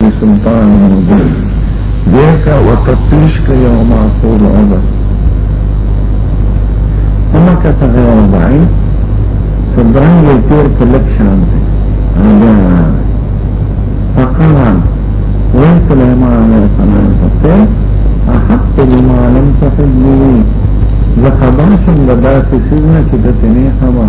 سلطان مدیر دیکا و تفتیش که یو معقول عذر اما کتا غیر وضعی صدران یو تیر کلک شانتی اگر فقال وين سليمان عليه السلام فقال احط بما لم تحب لي زخباشم لداسي سيزنا كده تنيخما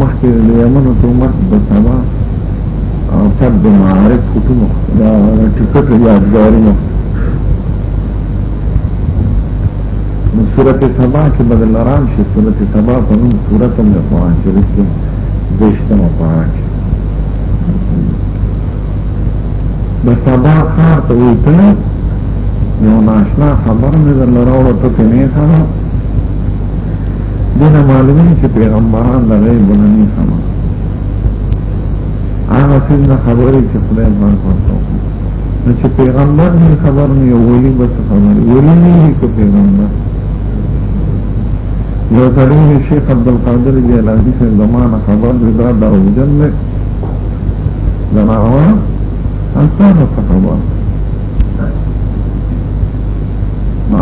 مخکې د یمن حکومت د سبا او تر د معارف حکومت دا ټیکټ یادګارونه نو صورت سبا کې بدل رام شي صورت سبا په نوم صورت هم د قرآن شریف کې دشتمه پاره کې د سبا کار ته وي ته یو ناشنا خبر مې درلره وړه ته نه خبر دینه معلومی چې پیغمبران د غیب نه نه سما هغه څنګه خبرې چې خدای باندې ورته نو چې پیغمبر نه خبر نه یو ولی به خبرې ولی نه یې کو پیغمبر یو سړی شیخ عبد القادر جیلانی سے زمانہ خبر دا دا وجن نه زمانہ انسان څخه خبر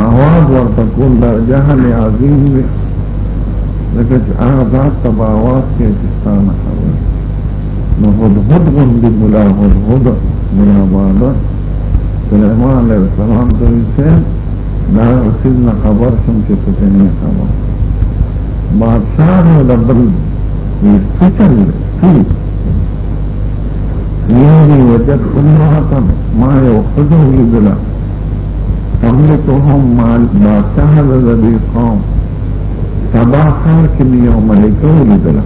آواز ورته کول دا جهل عظیم دی لکه چې هغه ذات ته به آواز کوي چې ستا نه خبر نو هدهد غوندې ملا هدهد ملا باده سلیمان علیه السلام ته وایي صاحب دا هغه څیز نه خبر شوم چې ته ترې نه خبر بادشاه نو د بل څه چل دی وجدت امرأة ما يوقظه يدلا املکهم مال ما تهل لدی قوم سبا خار کې مې یو ملکه ولیدله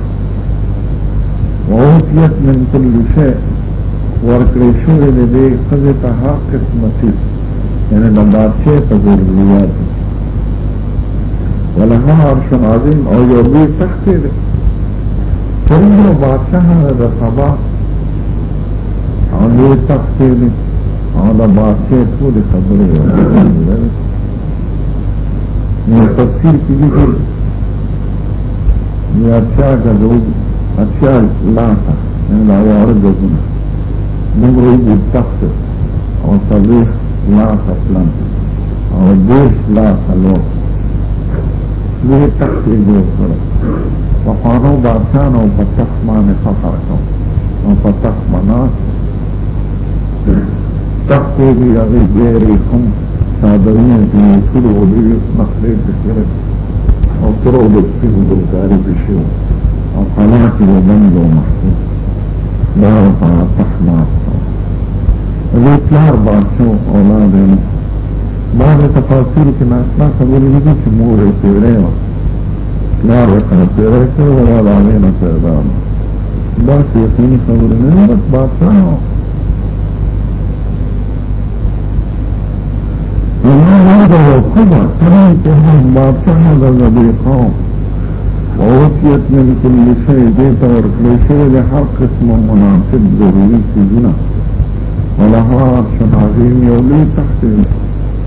ووتیت من کل شی ورکړې شوې د دې ښځې ته هر قسم څیز یعنې د بادشاه په ضرورت ولها عرش عظیم او یو لوی تخت دی څومره بادشاه د سبا او لوی تخت دی او دا باسه ټول خبرې وایي نو تفسیر کې دي یا چا غو اچھا لا تا لا وارد غونه نمره یې تخت او صلیح لا تسلم او دیش لا تلو دې تخت یې جوړ کړ په خانو بادشاہ او په تخت باندې فخر کړ او په تخت باندې تخته دی هغه ډېرې هم صادرونه دي ټول ودی مخلې په سره او تر ودی په ګلکاري په شو او قناعت یې بند او مخته دا په تخنا دې پلار باسو اولاد یې ما د تفاصیل کې ناشنا خبرې دي چې مور یې پیړې و پلار یې پیړې کړو او دا نه پیدا بس یقیني خبره نه بس بادشاہ نو وما هذا الخبر كما يتهم بادشاہ هذا الذي قام ووفيت من كل شيء ديتا ورکلی شوی د هر قسم مناسب ضروري څیزونه ولها عرش عظیم یو لوی تخت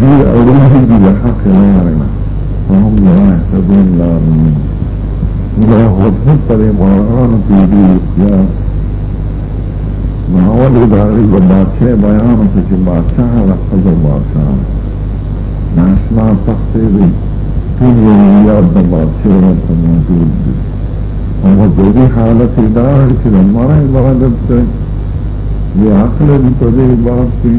دیر اولین هی دی لحق لارنا وهم لها سبین لارنا یا حضرت پر اماران کی دی اختیار ناول اداری و بادشاہ بیان سے چی بادشاہ لقض و بادشاہ ناشنا تختے دی تین یاد دا بادشاہ رب موجود دی اور دوری حالت ادار چی لمارا عبادت سے یہ عقل بھی پدے بات کی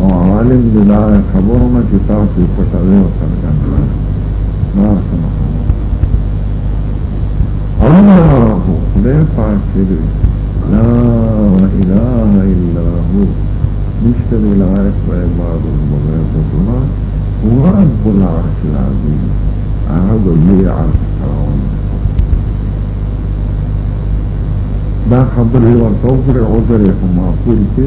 او عالم دې دا خبرو نه چې تاسو پټوي او څرګند نه سمه الله خدای پاک چې لا اله الا هو نشته د لایق په عباد بغیر د الله هو رب العرش العظیم هغه د لوی عرش خاوند دا خبرې ورته وکړې عذر یې په معقول کې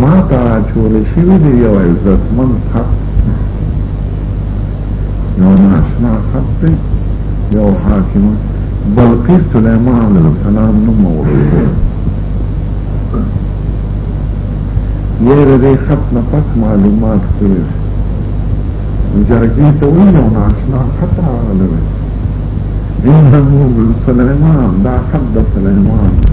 ما ته راچول شوی دی یو عزتمن خط یو ناشنا خط دی یو حاکم بلقیس سلیمان علیه السلام نوم اوریدلی یې د دې خط نه پس معلومات کړی جرګې ته ویل یو ناشنا خط راغلی دی انه سلیمان دا خط د سلیمان دی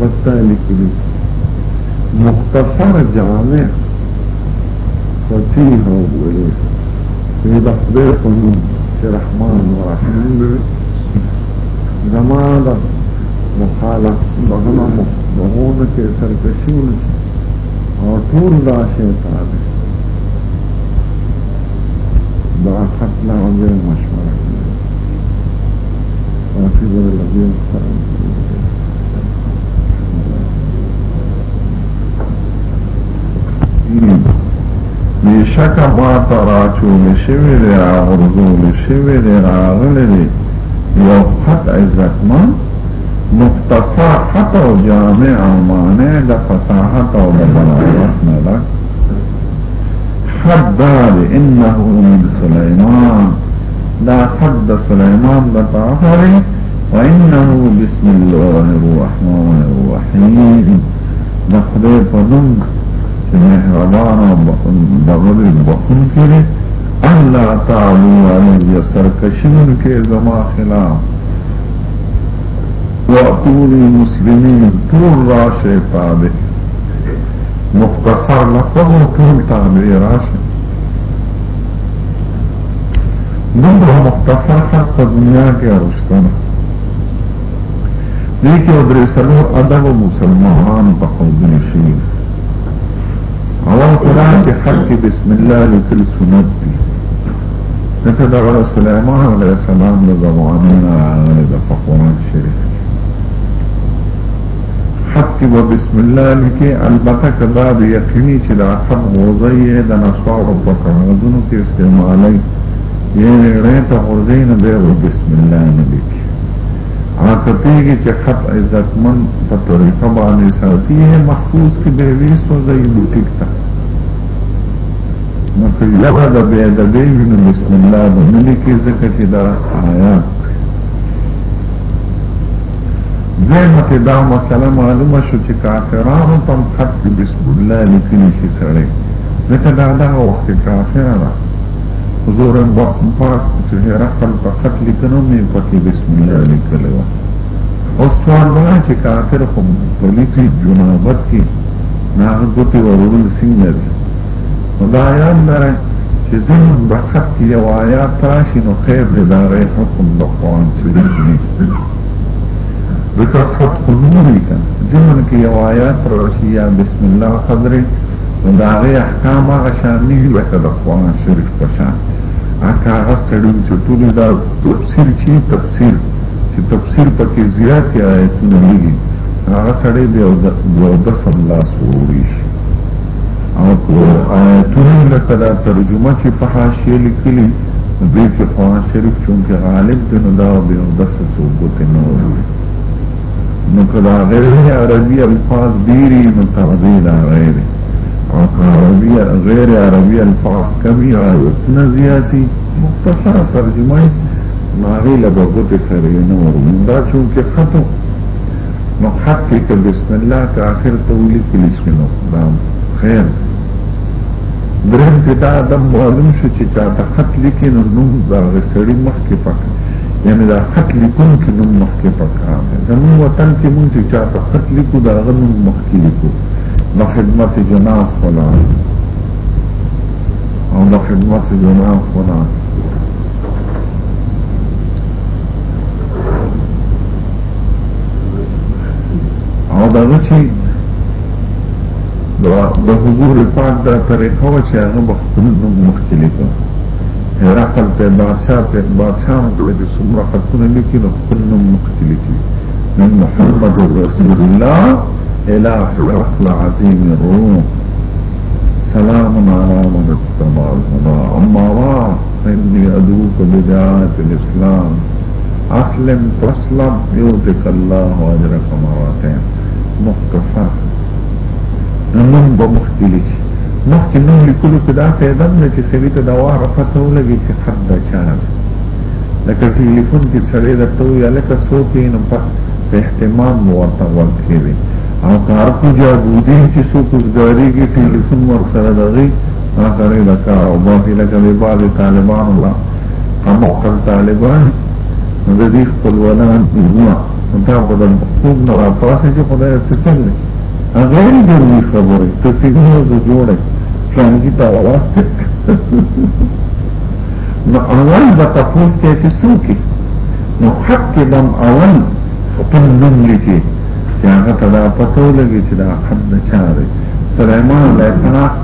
متعلق دي مختصر جامع فصیح او ویلې دې د خدای په نوم چې رحمان او رحیم دی زما د مخالف دغه مخونه کې سرکشي او ټول دا شیطان دی دا خپل او مشوره شکه ما ته راچول شوی دی راغورځول شوی دی راغلی دی یو خط عزتمن مختصر خط او جامع او معنی د فصاحت او د بلاغت نه ډک حداد انه من سليمان دا حد سليمان دا طاهري وانه بسم الله الرحمن الرحيم دا خدای په نوم چې مهربان او بغل بخون کړي الله تعالی علی سرکشون کې زما خلاف وأتوني مسلمين طول راشي طابق مختصر لفظ ټول تابعی راشي دومره مختصر خط په دنیا کې ارشتنه دې کې او درې سلو ادب مسلمانان په خوندې شي اول قرآن چې خلق بسم الله لیکل سنت دي دته د سليمان عليه السلام د زمانه نه د قرآن شریف حق کې به بسم الله لیکي البته که دا د یقیني چې دا حق غوزه یې د نسوارو په کاغذونو کې استعمالوي یې رې ته غوزه نه به بسم الله نه لیکي هغه پیږي چې حق عزتمن په طریقه باندې ساتي یې محفوظ کې به وي سوځي بوټیک ته نو که یو د بیا د بیا نو بسم الله باندې کې ځکه چې دا آیات دویمه ته دا مسله معلومه شو چې کافرانو ته هم خط کې بسم الله لیکلی شي سړی ځکه دا دغه وخت کافره ده حضور وخت پاک چې هرقل په خط لیکنو مې پکې بسم الله لیکلی وه اوس سوال دا چې کافر خو په لیکي جنابت کې ناغه ګوتې ورول څنګه دي دا یاد لرئ چې زموږ په حق کې یو آیات راشي نو خیر دی د هغې حکم د قرآن شریف وي ځکه خود خو نور وي که زموږ کې یو آیات راشي یا بسم الله قدرې نو د هغې احکام هغه شان نه وي لکه د قرآن شریف په شان هکه هغه سړي چې ټولې دا تفسیر چې تفسیر چې تفسیر پکې زیات آیتونه لږي هغه سړی دی او د دس الله سوړي شي او آیتونه لکه دا ترجمه چې په حاشیه لیکلي دې کې قرآن شریف چونکې غالب دی نو دا به بس ثبوت نه وي نو کدا غیر عربي الفاظ ډېری نو تعبیر غیر او عربي غیر عربي الفاظ کمی آیتونه زیاتی مختصر ترجمه ناغی لبغت سره نه ورمندا چونکه خطو نو حق کې که بسم الله که آخر ته ولیکل شي نو دا خیر درېیم کې دا ادب معلوم شو چې چا ته خط لیکي نو نوم د هغه سړي مخکې پکار یعنې دا خط لیکونکي نوم مخکې پکار دی زموږ وطن کې مونږ چې چا ته خط لیکو د هغه نوم مخکې لیکو د خدمت جناب فلان او د خدمت جناب فلان او دا چې د حضور پاک دا طریقه و چې هغه به خپل نوم مخکې لیکه هرقل ته بادشاه ته بادشاه هم کړی چې څومره خطونه لیکي نو خپل نوم مخکې لیکي من محمد رسول الله إلى هرقل عظيم الروم سلام على من اتبع الهدى أما بعد فإني أدعوك بدعاية الإسلام اسلم تسلم یوتک الله اجرک مراتین مختصر نمون با مختی لکی مختی نو لکلو که دا قیدم ده چه سوی تا دوار پتو لگی چه خط دا چانه لکه ټلیفون کې سړی درته وي لکه څوک یې نو په اهتمام مو ورته ورکړي وي او کار کو جادودي چې څوک وزګاري کې ټلیفون ورسره دغی هغه سړی د کار او باسي لکه به بعضې طالبانو لا هم خپل طالبان د دې خپل ولان نه دا په دې خوب نه راپاسې چې خدای څه چلې هغه یې ضروري خبره ته څنګه زه جوړه څنګه تا وخت نو اول به تاسو ته چې څوک نو حق کې بم اول خپل نوم لیکي چې هغه ته دا پته ولګي چې دا حد نه چاره سليمان عليه السلام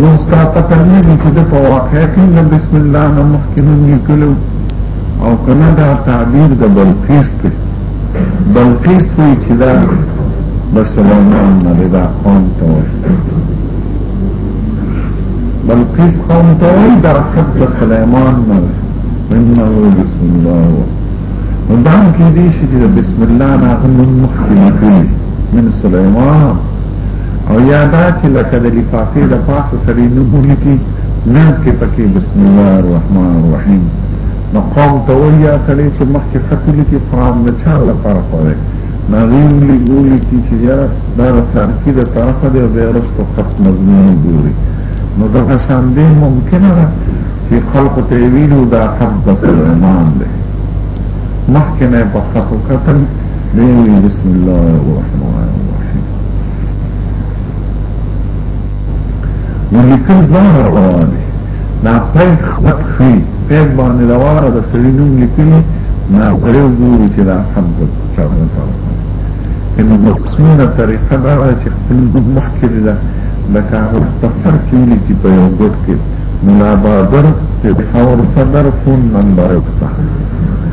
نو ستا پته نه دي چې د په واقع کې د بسم الله نه مخکې نوم لیکلو او کنه دا تعبیر د بلقیس دی بلقیس وایي چې دا د سلیمان نه دی دا قوم ته وایي بلقیس قوم ته وایي دا خط د سلیمان نه دی انه بسم الله نو دا هم کېدای شي چې د بسم الله نه هم مخکې لیکلي من سلیمان او یا دا چې لکه د لفافې د پاسه سړی نه بولی کی ناز کې پکې بسم الله الرحمن الرحیم نو قوم ته وایي یا سړی چې مخکې خط لیکي قرآن د چا لپاره خوړی نو هغوی ولي ګوري کي چې یاره دا د ترکي د طرفه دی او بیا وروسته خط مضمون ګوري نو دغه شان دی ممکنه ده چې خلقو ته یې ویلو دا خط د سلیمان دی مخکې نه یې په خط وکتل بسم الله الرحمن الرحيم ولكل ظهر غواني نا پيد خط خي پيد بان الوارة دا سرينون لكلي نا غريو دوري چه دا حمد چاونا طرف انو مقصونة طريقة دا را چه خپل دب محكر دا لکه مختصر کې لیکي په یو ګډ کې ملا بادر چې حور صدر فون نمبر 1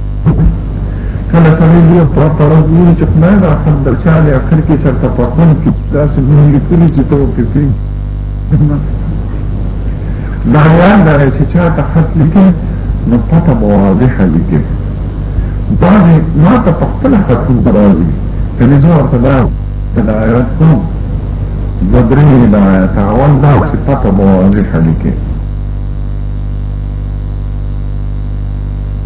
کله سړی دی په پرو ګوري چې خدای دا خپل د چا دی اخر کې چرته په خپل کې داسې ګوري لیکلي چې ته وکړې پری دا یاد لري چې چا ته خط لیکي نو پته به واضحه لیکي دا ما ته په خپل خط راځي کني زه ورته دا تدایرت کوم د درې هدایت اول دا چې پته به واضحه لیکي